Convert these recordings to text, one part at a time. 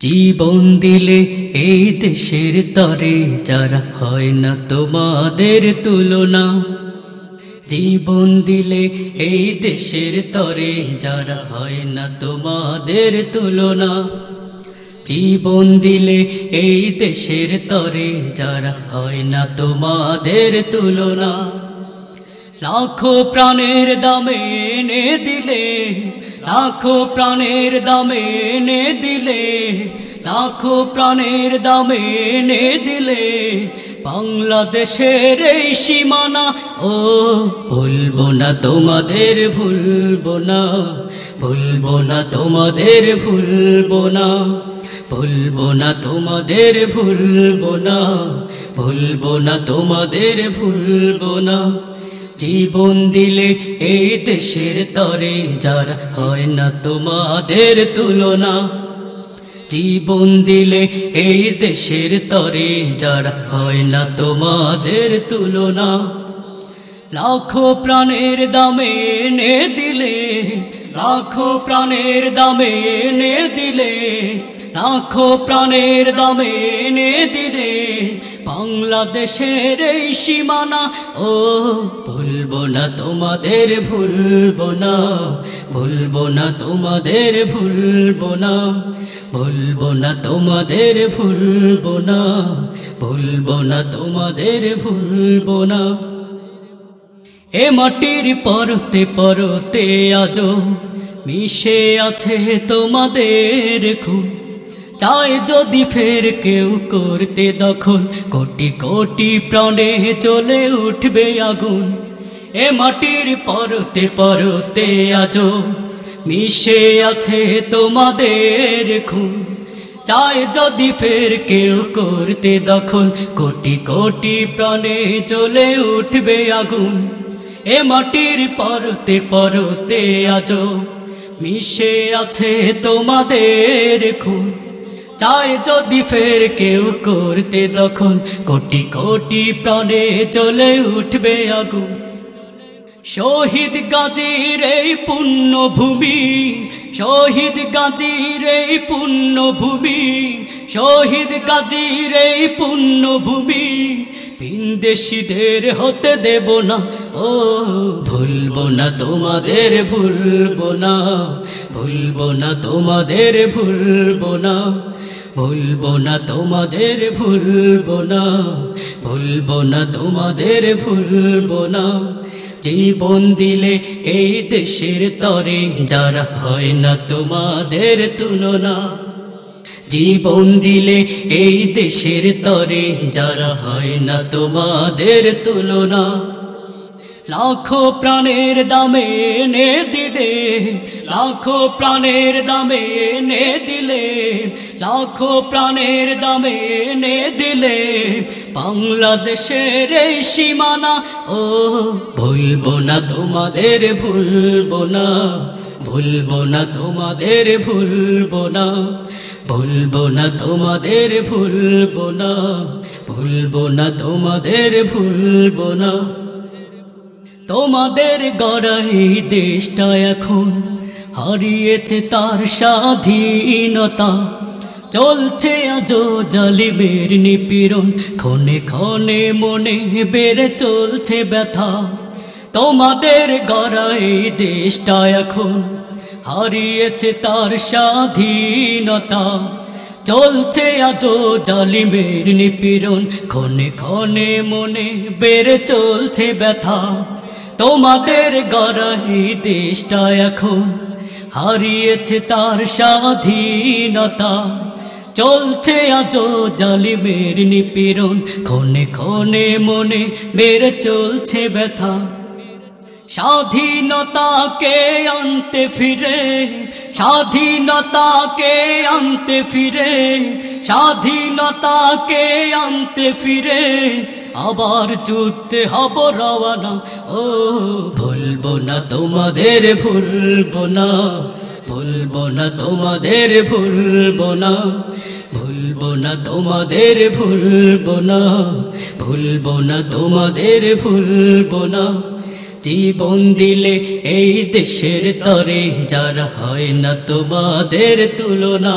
জীবন দিলে এই দেশের তরে যারা হয় না তোমাদের তুলনা। জীবন দিলে এই দেশের তরে যারা হয় না তোমাদের তুলনা। জীবন দিলে এই দেশের তরে যারা হয় না তোমাদের তুলনা। লাখো প্রাণের দামে এনে দিলে লাখো প্রাণের দামে এনে দিলে, লাখো প্রাণের দামে এনে দিলে, বাংলাদেশের এই সীমানা, ও ভুলবো না তোমাদের, ভুলবো না ভুলবো না তোমাদের, ভুলবো না ভুলবো না তোমাদের, ভুলবো না ভুলবো না তোমাদের, ভুলবো না। জীবন দিলে এই দেশের তরে যার হয় না তোমাদের তুলনা। জীবন দিলে এই দেশের তরে যার হয় না তোমাদের তুলনা। লাখো প্রাণের দামে এনে দিলে, লাখো প্রাণের দামে এনে দিলে, লাখো প্রাণের দামে এনে দিলে বাংলাদেশের এই সীমানা, ও ভুলবো না তোমাদের, ভুলবো না ভুলবো না তোমাদের, ভুলবো না ভুলবো না তোমাদের, ভুলবো না ভুলবো না তোমাদের, ভুলবো না। এ মাটির পরতে পরতে আজ মিশে আছে তোমাদের খুন। চায় যদি ফের কেউ করতে দখল, কোটি কোটি প্রাণে চলে উঠবে আগুন। এ মাটির পরতে পরতে আজ মিশে আছে তোমাদের খুন। চায় যদি ফের কেউ করতে দখল, কোটি কোটি প্রাণে চলে উঠবে আগুন। এ মাটির পরতে পরতে আজ মিশে আছে তোমাদের খুন। চায় যদি ফের কেউ করতে দখল কোটি কোটি প্রাণে চলে উঠবে আগুন। শহীদ গাজীর এই পুণ্য ভূমি শহীদ গাজীর এই পুণ্য ভূমি শহীদ গাজীর এই পুণ্য ভূমি ভিনদেশীদের হতে দেব না, ও ভুলব না তোমাদের, ভুলবো না ভুলবো না তোমাদের, ভুলবো না। ভুলবো না তোমাদের ভুলবো না ভুলবো না তোমাদের ভুলবো না। জীবন দিলে এই দেশের তরে যারা হয় না তোমাদের তুলনা। জীবন দিলে এই দেশের তরে যারা হয় না তোমাদের তুলনা। লাখো প্রাণের দামে এনে দিলে, লাখো প্রাণের দামে এনে দিলে, লাখো প্রাণের দামে এনে দিলে, বাংলাদেশের এই সীমানা, ও ভুলবো না তোমাদের, ভুলবো না ভুলবো না তোমাদের, ভুলবো না ভুলবো না তোমাদের, ভুলবো না ভুলবো না তোমাদের, ভুলবো না। তোমাদের গড়াই দেশটা এখন হারিয়েছে তার স্বাধীনতা। চলছে আজো জালিমের নিপীড়ন, ক্ষণে ক্ষণে মনে বেড়ে চলছে ব্যথা। তোমাদের গড়াই দেশটা এখন হারিয়েছে তার স্বাধীনতা। চলছে আজো জালিমের নিপীড়ন, ক্ষণে ক্ষণে মনে বেড়ে চলছে ব্যথা। তোমাদের গড়াই দেশটা এখন হারিয়েছে তার স্বাধীনতা। চলছে আজ জালিমের নিপীড়ন, ক্ষণে ক্ষণে মনে বেড়ে চলছে ব্যথা। স্বাধীনতাকে আনতে ফিরে, স্বাধীনতাকে আনতে ফিরে, স্বাধীনতাকে আনতে ফিরে, আবার যুদ্ধে হব রওয়ানা ও, ভুলবো না তোমাদের, ভুলবো না ভুলবো না তোমাদের, ভুলবো না ভুলবো না তোমাদের, ভুলবো না ভুলবো না তোমাদের, ভুলবো না। জীবন দিলে এই দেশের তরে যারা হয় না তোমাদের তুলনা।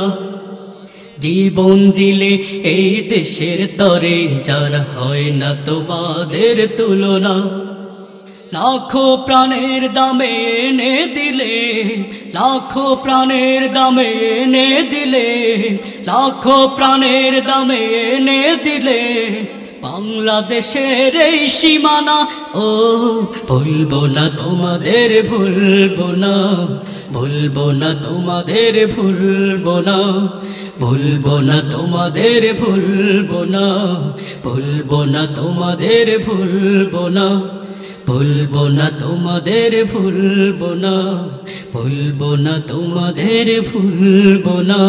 জীবন দিলে এই দেশের তরে যার হয় না তোমাদের তুলনা। লাখো প্রাণের দামে এনে দিলে, লাখো প্রাণের দামে এনে দিলে, লাখো প্রাণের দামে এনে দিলে বাংলাদেশের এই সীমানা, ও ভুলবো না তোমাদের ভুলবো না ভুলবো না তোমাদের ভুলবো না ভুলবো না তোমাদের ভুলবো না ভুলবো না তোমাদের ভুলবো না ভুলবো না তোমাদের ভুলবো না ভুলবো না তোমাদের ভুলবো না।